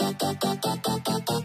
I live for the applause, applause,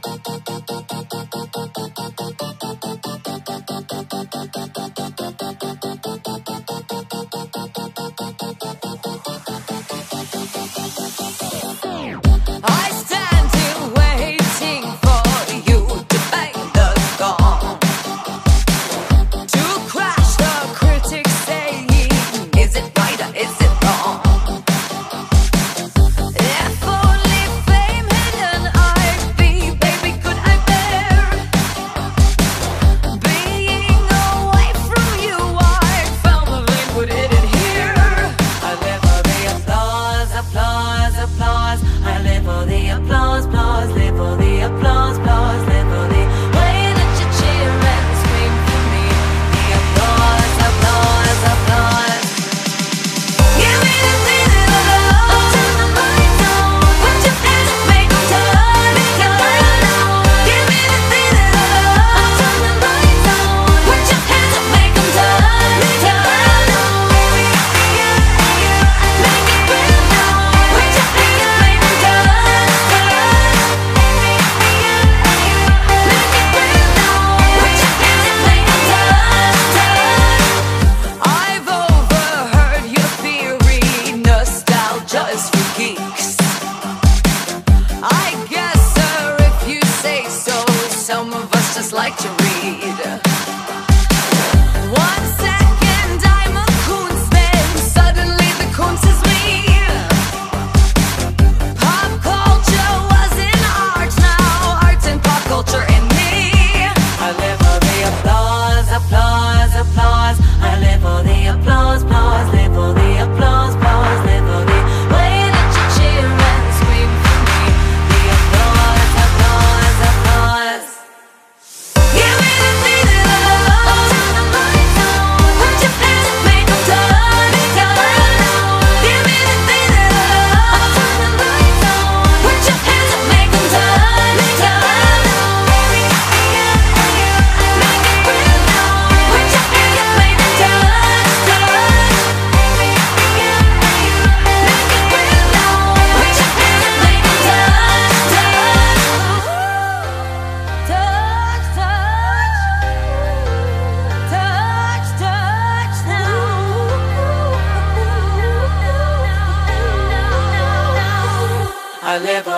I live for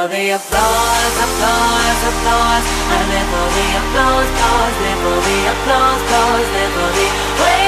the applause, applause, applause. live for the applause, applause, live for the cheer and scream for. The applause.